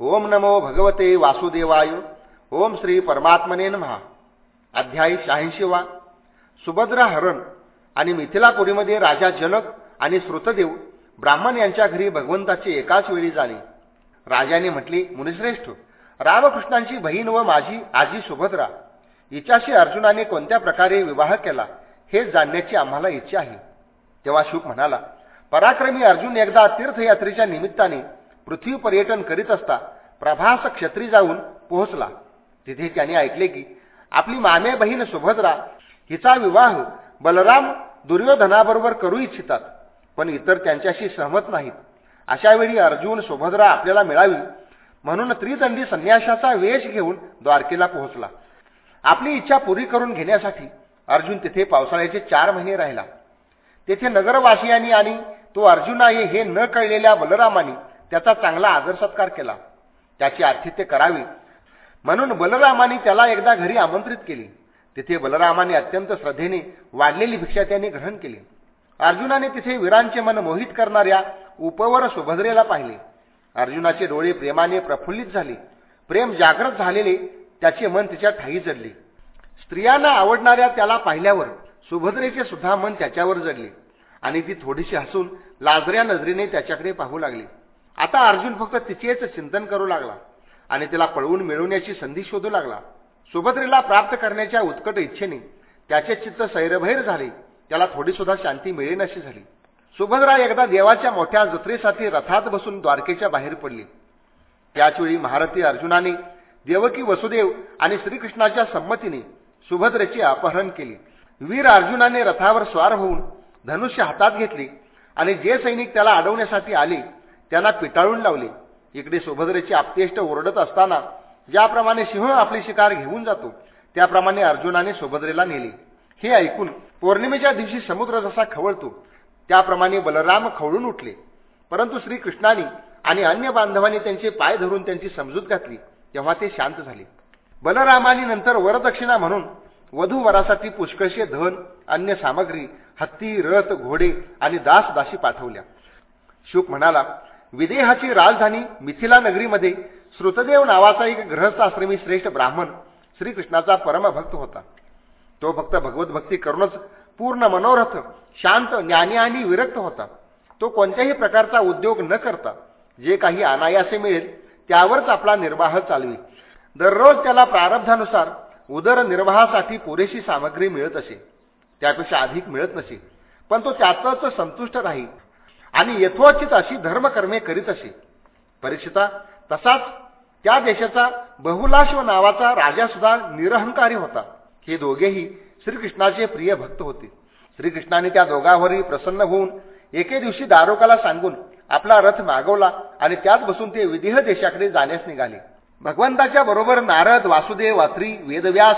ओम नमो भगवते वासुदेवाय. ओम श्री परमात्मने महा अध्यायी शहाऐंशीवा सुभद्रा हरण आणि मिथिलापुरीमध्ये राजा जनक आणि श्रुतदेव ब्राह्मण यांच्या घरी भगवंताची एकाच वेळी झाली राजाने म्हटले मुनिश्रेष्ठ रामकृष्णांची बहीण व माझी आजी सुभद्रा हिच्याशी अर्जुनाने कोणत्या प्रकारे विवाह केला हे जाणण्याची आम्हाला इच्छा आहे. तेव्हा शुक म्हणाला पराक्रमी अर्जुन एकदा तीर्थयात्रेच्या निमित्ताने पृथ्वी पर्यटन करीत असता प्रभास क्षत्री जाऊन पोहोचला. तिथे त्याने ऐकले की आपली मामे बहीण सुभद्रा हिचा विवाह बलराम दुर्योधनाबरोबर करू इच्छितात पण इतर त्यांच्याशी सहमत नाहीत. अशावेळी अर्जुन सुभद्रा आपल्याला मिळावी म्हणून त्रिदंडी संन्यासाचा वेश घेऊन द्वारकेला पोहोचला. आपली इच्छा पुरी करून घेण्यासाठी अर्जुन तिथे पावसाळ्याचे चार महिने राहिला. तेथे नगरवासियांनी आणि तो अर्जुन आहे हे न कळलेल्या बलरामाने त्याचा चांगला आदर सत्कार केला. त्याची आतिथ्य करावे. म्हणून बलरामाने त्याला एकदा घरी आमंत्रित केले. तिथे बलरामाने अत्यंत श्रद्धेने वाढलेली भिक्षा त्याने ग्रहण केली. अर्जुनाने तिथे वीरांचे मन मोहित करणाऱ्या उपवर सुभद्रेला पाहिले. अर्जुनाचे डोळे प्रेमाने प्रफुल्लित झाले. प्रेम जागृत झालेले त्याचे मन तिच्या ठाई जडले. स्त्रियांना आवडणाऱ्या त्याला पाहिल्यावर सुभद्रेचे सुद्धा मन त्याच्यावर जडले आणि ती थोडीशी हसून लाजऱ्या नजरेने त्याच्याकडे पाहू लागली. आता अर्जुन फक्त तिचेच चिंतन करू लागला आणि तिला पळवून मिळवण्याची संधी शोधू लागला. सुभद्रेला प्राप्त करण्याच्या उत्कट इच्छेने त्याचे चित्त सैरभैर झाले. त्याला थोडी सुद्धा शांती मिळेनशी झाली. सुभद्रा एकदा देवाच्या मोठ्या जत्रेसाठी रथात बसून द्वारकेच्या बाहेर पडली. त्याचवेळी महारथी अर्जुनाने देवकी वसुदेव आणि श्रीकृष्णाच्या संमतीने सुभद्रेचे अपहरण केले. वीर अर्जुनाने रथावर स्वार होऊन धनुष्य हातात घेतले आणि जे सैनिक त्याला अडवण्यासाठी आले त्यांना पिटाळून लावले. इकडे सुभद्रेची आपतेष्ट ओरडत असताना ज्याप्रमाणे सिंह आपली शिकार घेऊन जातो त्याप्रमाणे अर्जुनाने सुभद्रेला नेले. हे ऐकून पौर्णिमेच्या दिवशी समुद्र जसा खवळतो त्याप्रमाणे बलराम खवळून उठले. परंतु श्रीकृष्णाने आणि अन्य बांधवांनी त्यांचे पाय धरून त्यांची समजूत घातली तेव्हा ते शांत झाले. बलरामाने नंतर वरदक्षिणा म्हणून वधू वरासाठी पुष्कळशे धन अन्य सामग्री हत्ती रथ घोडे आणि दास दासी पाठवल्या. शुक म्हणाला विदेहाची राजधानी मिथिला नगरीमध्ये श्रुतदेव नावाचा एक ग्रहस्थाश्रमी श्रेष्ठ ब्राह्मण श्रीकृष्णाचा परमभक्त होता. तो फक्त भगवत भक्ती करूनच पूर्ण मनोरथ शांत ज्ञानी आणि विरक्त होता. तो कोणत्याही प्रकारचा उद्योग न करता जे काही अनायासे मिळेल त्यावरच आपला निर्वाह चालवी. दररोज त्याला प्रारब्धानुसार उदरनिर्वाहासाठी पुरेशी सामग्री मिळत असे. त्यापेक्षा अधिक मिळत नसे. पण तो त्यातच संतुष्ट राही आणि यथोचित अशी धर्मकर्मे करीत असे. परीक्षिता तसाच त्या देशाचा बहुलाश्व नावाचा राजा सुद्धा निरहंकारी होता. हे दोघेही श्रीकृष्णाचे प्रिय भक्त होते. श्रीकृष्णाने त्या दोघांवरही प्रसन्न होऊन एके दिवशी दारोकाला सांगून आपला रथ मागवला आणि त्यात बसून ते विदेह देशाकडे जाण्यास निघाले. भगवंताच्या बरोबर नारद वासुदेव अत्री वेदव्यास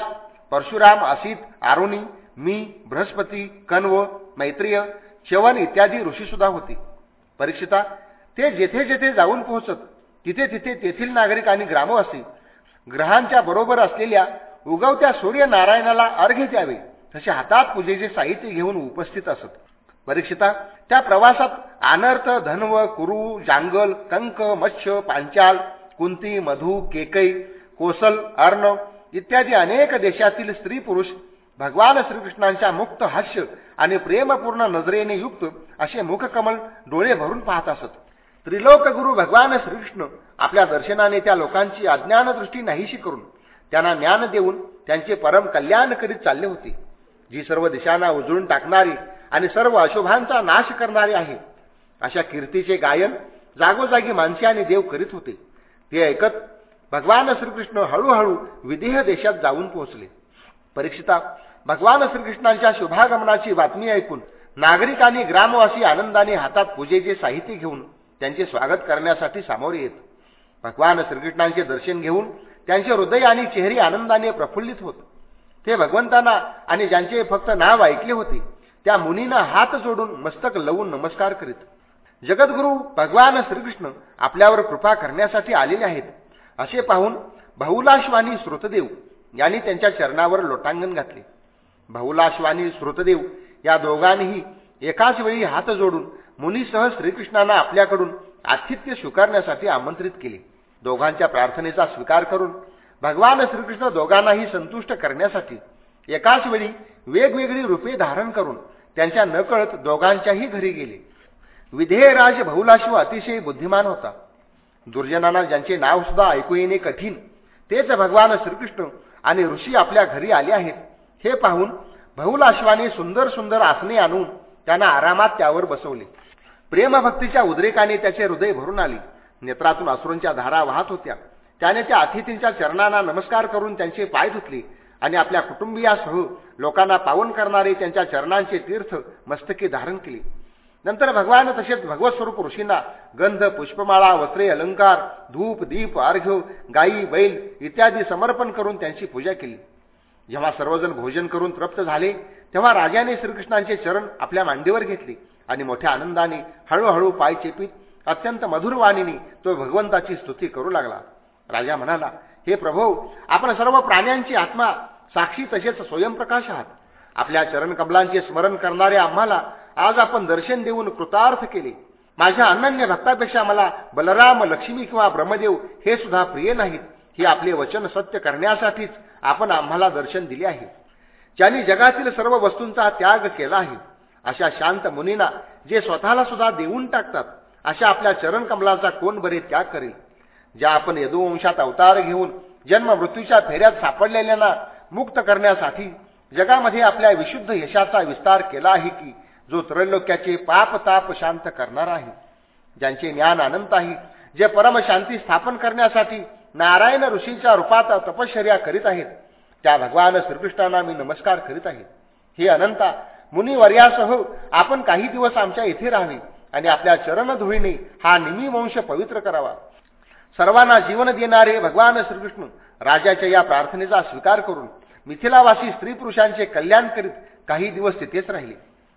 परशुराम असित आरुणी मी बृहस्पती कण्व मैत्रिय च्यवन इत्यादी ऋषीसुद्धा होते. परीक्षिता ते जेथे जेथे जाऊन पोहोचत तिथे तिथे तेथील नागरिक आणि ग्रामवासी ग्रहांच्या बरोबर असलेल्या उगवत्या सूर्यनारायणाला अर्घ्य द्यावे तसे हातात पूजेचे साहित्य घेऊन उपस्थित असत. परीक्षिता त्या प्रवासात आनर्थ धन्व कुरु जांगल कंक मत्स्य पांचाल कुंती मधु केकई कोसल अर्ण इत्यादी अनेक देशातील स्त्री पुरुष भगवान श्रीकृष्णांच्या मुक्त हास्य आणि प्रेमपूर्ण नजरेने युक्त असे मुखकमल डोळे भरून पाहत असत. त्रिलोकगुरु भगवान श्रीकृष्ण आपल्या दर्शनाने त्या लोकांची अज्ञानदृष्टी नाहीशी करून त्यांना ज्ञान देऊन त्यांचे परम कल्याण करीत चालले होते. जी सर्व दिशांना उजळून टाकणारी आणि सर्व अशुभांचा नाश करणारी आहे. अशा कीर्तीचे गायन जागोजागी माणसे आणि देव करीत होते. ते ऐकत भगवान श्रीकृष्ण हळूहळू विदेह देशात जाऊन पोहोचले. परीक्षिता भगवान श्रीकृष्णांच्या शुभागमनाची बातमी ऐकून नागरिक आणि ग्रामवासी आनंदाने हातात पूजेचे साहित्य घेऊन त्यांचे स्वागत करण्यासाठी सामोरे येत. भगवान श्रीकृष्णांचे दर्शन घेऊन त्यांचे हृदय आणि चेहरे आनंदाने प्रफुल्लित होत. ते भगवंतांना आणि ज्यांचे फक्त नाव ऐकले होते त्या मुनींना हात जोडून मस्तक लवून नमस्कार करीत. जगद्गुरु भगवान श्रीकृष्ण आपल्यावर कृपा करण्यासाठी आलेले आहेत. असे पाहून बहुलाश्वानी श्रोतदेव यांनी त्यांच्या चरणावर लोटांगण घातले. बहुलाश्वानी श्रुतदेव या दोघांनीही एकाच वेळी हात जोडून मुनीसह श्रीकृष्णांना आपल्याकडून आतिथ्य स्वीकारण्यासाठी आमंत्रित केले. दोघांच्या प्रार्थनेचा स्वीकार करून भगवान श्रीकृष्ण दोघांनाही संतुष्ट करण्यासाठी एकाच वेळी वेगवेगळी रूपे धारण करून त्यांच्या नकळत दोघांच्याही घरी गेले. विधेयराज बहुलाशिव अतिशय बुद्धिमान होता. दुर्जनांना ज्यांचे नाव सुद्धा ऐकू येणे कठीण तेच भगवान श्रीकृष्ण आणि ऋषी आपल्या घरी आले आहेत. हे पाहून बहुलाश्वाने सुंदर सुंदर आसने आणून त्यांना आरामात त्यावर बसवले. प्रेमभक्तीच्या उद्रेकाने त्याचे हृदय भरून आले. नेत्रातून असुरूंच्या धारा वाहत होत्या. त्याने त्या अतिथींच्या चरणांना नमस्कार करून त्यांचे पाय धुतले आणि आपल्या कुटुंबियासह लोकांना पावन करणारे त्यांच्या चरणांचे तीर्थ मस्तकी धारण केले. नंतर भगवान तसेच भगवत स्वरूप ऋषींना गंध पुष्पमाळा वस्त्रे अलंकार धूप दीप अर्घ्य गायी बैल इत्यादी समर्पण करून त्यांची पूजा केली. जेव्हा सर्वजण भोजन करून तृप्त झाले तेव्हा राजाने श्रीकृष्णांचे चरण आपल्या मांडीवर घेतले आणि मोठ्या आनंदाने हळूहळू पाय चेपीत अत्यंत मधुर वाणीने तो भगवंताची स्तुती करू लागला. राजा म्हणाला हे प्रभू आपण सर्व प्राण्यांची आत्मा साक्षी तसेच स्वयंप्रकाश आहात. आपल्या चरणकमलांचे स्मरण करणारे आम्हाला आज आपण दर्शन देऊन कृतार्थ केले. माझ्या अनन्य भक्तापेक्षा मला बलराम लक्ष्मी किंवा ब्रह्मदेव हे सुद्धा प्रिय नाहीत. हे आपले वचन सत्य करण्यासाठीच आपण आम्हाला दर्शन दिले आहे. ज्यांनी जगातील सर्व वस्तूंचा त्याग केला आहे अशा शांत मुनींना जे स्वतःला सुद्धा देऊन टाकतात अशा आपल्या चरणकमलाचा कोण बरे त्याग करेल? ज्या आपण यदुवंशात अवतार घेऊन जन्म मृत्यूच्या फेऱ्यात सापडलेल्यांना मुक्त करण्यासाठी जगामध्ये आपल्या विशुद्ध यशाचा विस्तार केला आहे की जो त्रैलोक्याचे पाप ताप शांत करणार आहे. ज्यांचे ज्ञान अनंत आहे जे परमशांती स्थापन करण्यासाठी नारायण ऋषींच्या रूपात तपश्चर्या करीत आहेत. त्या भगवान श्रीकृष्णांना मी नमस्कार करीत आहे. हे अनंता मुनिवर्यासह आपण काही दिवस आमच्या इथे राहावे आणि आपल्या चरणधुळीने हा निमीवंश पवित्र करावा. सर्वांना जीवन देणारे भगवान श्रीकृष्ण राजाच्या या प्रार्थनेचा स्वीकार करून मिथिलावासी स्त्री पुरुषांचे कल्याण करीत काही दिवस तिथेच राहिले.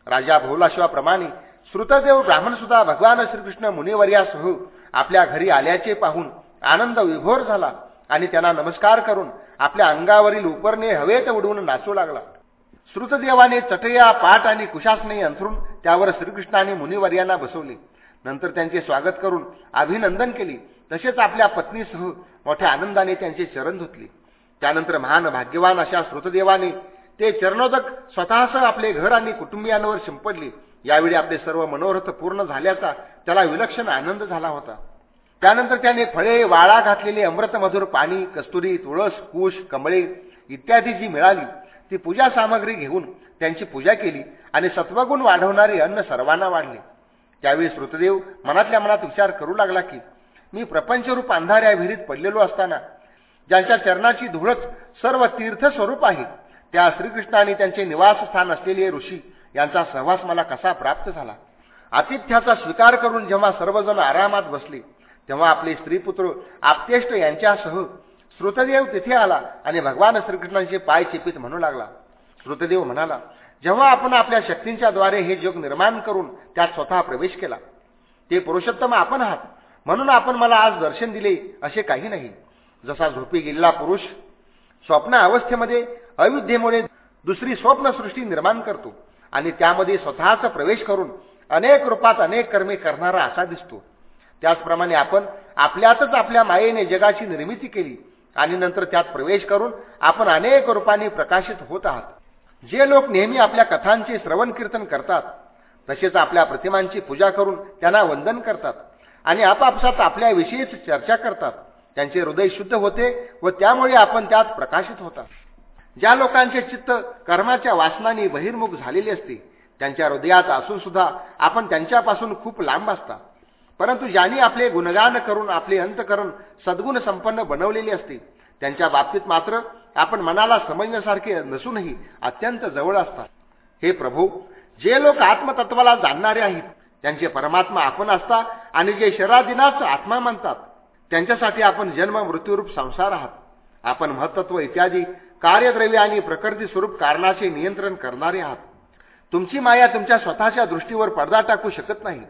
राजा भोलाशिवाप्रमाणे श्रुतदेव ब्राह्मण सुद्धा भगवान श्रीकृष्ण मुनिवर्यासह आपल्या घरी आल्याचे पाहून आनंद विभोर झाला आणि त्यांना नमस्कार करून आपल्या अंगावरील उपरणे हवेत उडवून नाचू लागला. श्रुतदेवाने चटया पाठ आणि कुशासने अंथरून त्यावर श्रीकृष्णाने मुनिवर्यांना बसवले. नंतर त्यांचे स्वागत करून अभिनंदन केले. तसेच आपल्या पत्नीसह मोठ्या आनंदाने त्यांचे चरण धुतले. त्यानंतर महान भाग्यवान अशा श्रुतदेवाने ते चरणोदक स्वतःसह आपले घर आणि कुटुंबियांवर शिंपडले. यावेळी आपले सर्व मनोरथ पूर्ण झाल्याचा त्याला विलक्षण आनंद झाला होता. त्यानंतर त्याने फळे वाळा घातलेले अमृतमधुर पाणी कस्तुरी तुळस कुश कमळे इत्यादी जी मिळाली ती पूजा सामग्री घेऊन त्यांची पूजा केली आणि सत्वगुण वाढवणारे अन्न सर्वांना वाढले. त्यावेळी श्रुतदेव मनातल्या मनात विचार करू लागला की मी प्रपंचरूप अंधाऱ्या विहिरीत पडलेलो असताना ज्यांच्या चरणाची धुळच सर्व तीर्थस्वरूप आहे त्या श्रीकृष्णाने त्यांचे निवासस्थान असलेले ऋषी यांचा सहवास मला कसा प्राप्त झाला? आतिथ्याचा स्वीकार करून जेव्हा सर्वजण आरामात बसले तेव्हा आपले स्त्रीपुत्र आपतेष्ट यांच्यासह श्रुतदेव तिथे आला आणि भगवान श्रीकृष्णांचे पाय चिपित म्हणू लागला. श्रुतदेव म्हणाला जेव्हा आपण आपल्या शक्तींच्या द्वारे हे जग निर्माण करून त्यात स्वतः प्रवेश केला ते पुरुषोत्तम आपण आहात. म्हणून आपण मला आज दर्शन दिले असे काही नाही. जसा झोपी गेलेला पुरुष स्वप्न अवस्थेमध्ये अविद्येमुळे दुसरी स्वप्नसृष्टी निर्माण करतो आणि त्यामध्ये स्वतःचा प्रवेश करून अनेक रूपात अनेक कर्मे करणारा असा दिसतो. त्याचप्रमाणे आपण आपल्यातच आपल्या मायेने जगाची निर्मिती केली आणि नंतर त्यात प्रवेश करून आपण अनेक रूपांनी प्रकाशित होत आहात. जे लोक नेहमी आपल्या कथांचे श्रवण कीर्तन करतात तसेच आपल्या प्रतिमांची पूजा करून त्यांना वंदन करतात आणि आपापसात आपल्याविषयीच चर्चा करतात त्यांचे हृदय शुद्ध होते व त्यामुळे आपण त्यात प्रकाशित होता. ज्या लोकांचे चित्त कर्माच्या वासनाने बहिर्मुख झालेले असते त्यांच्या हृदयात असून सुद्धा आपण त्यांच्यापासून खूप लांब असता. परंतु ज्यांनी आपले गुणगान करून आपले अंतकरण सद्गुण संपन्न बनवलेले असते त्यांच्या बाबतीत मात्र आपण मनाला समजण्यासारखे नसूनही अत्यंत जवळ असतात. हे प्रभू जे लोक आत्मतत्वाला जाणणारे आहेत त्यांचे परमात्मा आपण असता आणि जे शरादिनाच आत्मा मानतात त्यांच्यासाठी आपण जन्म मृत्यूरूप संसार आहात. आपण महत्त्व इत्यादी कार्यद्रव्य आणि प्रकृती स्वरूप कारणाचे नियंत्रण करणारे आहात. तुमची माया तुमच्या स्वतःच्या दृष्टीवर पडदा टाकू शकत नाही.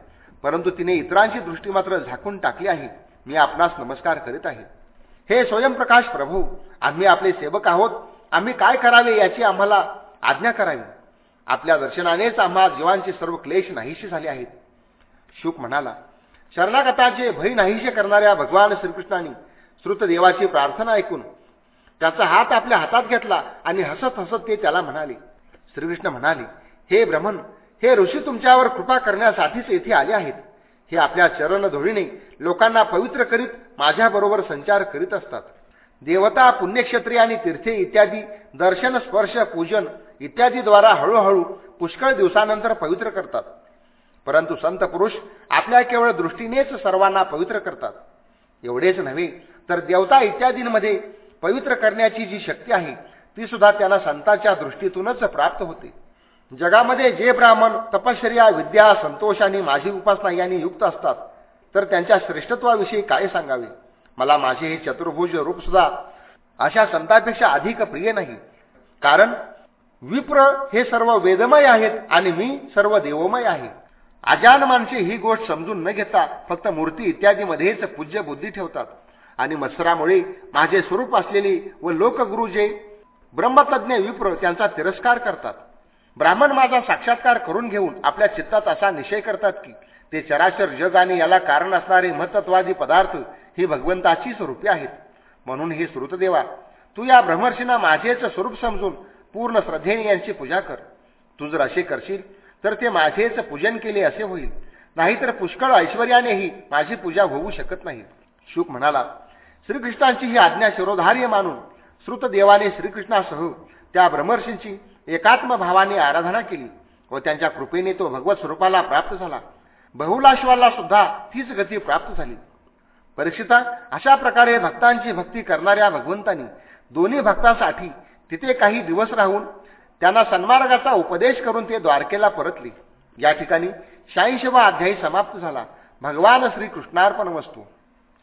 परंतु तिने इतरांची दृष्टी मात्र झाकून टाकली आहे. मी आपणास नमस्कार करीत आहे. हे स्वयंप्रकाश प्रभू आम्ही आपले सेवक आहोत. आम्ही काय करावे याची आम्हाला आज्ञा करावी. आपल्या दर्शनानेच आम्हा जीवांचे सर्व क्लेश नाहीशी झाले आहेत. शुक म्हणाला शरणागताचे भय नाहीशे करणाऱ्या भगवान श्रीकृष्णाने श्रुतदेवाची प्रार्थना ऐकून त्याचा हात आपल्या हातात घेतला आणि हसत हसत ते त्याला म्हणाले. श्रीकृष्ण म्हणाले हे भ्रमण हे ऋषी तुमच्यावर कृपा करण्यासाठीच येथे आले आहेत. हे आपल्या चरणधुळीने लोकांना पवित्र करीत माझ्याबरोबर संचार करीत असतात. देवता पुण्यक्षेत्री आणि तीर्थे इत्यादी दर्शन स्पर्श पूजन इत्यादीद्वारा हळूहळू पुष्कळ दिवसानंतर पवित्र करतात. परंतु संत पुरुष आपल्या केवळ दृष्टीनेच सर्वांना पवित्र करतात. एवढेच नव्हे तर देवता इत्यादींमध्ये पवित्र करण्याची जी शक्ती आहे ती सुद्धा त्यांना संतांच्या दृष्टीतूनच प्राप्त होते. जगामध्ये जे ब्राह्मण तपश्चर्या विद्या संतोष आणि माझी उपासना यांनी युक्त असतात तर त्यांच्या श्रेष्ठत्वाविषयी काय सांगावे? मला माझे हे चतुर्भुज रूप सुद्धा अशा संतांपेक्षा अधिक प्रिय नाही. कारण विप्र हे सर्व वेदमय आहेत आणि मी सर्व देवमय आहे. अजान माणसे ही गोष्ट समजून न घेता फक्त मूर्ती इत्यादीमध्येच पूज्य बुद्धी ठेवतात. आणि मत्सरामुळे माझे स्वरूप असलेले व लोकगुरु जे ब्रह्मतज्ञ विप्र त्यांचा तिरस्कार करतात. ब्राह्मण माझा साक्षात्कार करून घेऊन आपल्या चित्तात असा निश्चय करतात की ते चराचर जग आणि याला कारण असणारे महत्त्ववादी पदार्थ ही भगवंताची स्वरूपे आहेत. म्हणून हे श्रुतदेवा तू या ब्रह्मर्षींना माझेच स्वरूप समजून पूर्ण श्रद्धेने यांची पूजा कर. तू जर असे करशील तर ते माझेच पूजन केले असे होईल. नाहीतर पुष्कळ ऐश्वर्यानेही माझी पूजा होऊ शकत नाही. शुक म्हणाला श्रीकृष्णांची ही आज्ञा शिरोधार्य मानून श्रुतदेवाने श्रीकृष्णासह त्या ब्रह्मर्षींची एकात्म भावाने आराधना केली व त्यांच्या कृपेने तो भगवत स्वरूपाला प्राप्त झाला. बहुलाश्वाला सुद्धा तीच गती प्राप्त झाली. परीक्षिता अशा प्रकारे भक्तांची भक्ती करणाऱ्या भगवंतांनी दोन्ही भक्तांसाठी तिथे काही दिवस राहून त्यांना सन्मार्गाचा उपदेश करून ते द्वारकेला परतले. या ठिकाणी शहाऐंशीवा अध्यायी समाप्त झाला. भगवान श्रीकृष्णार्पण वस्तू.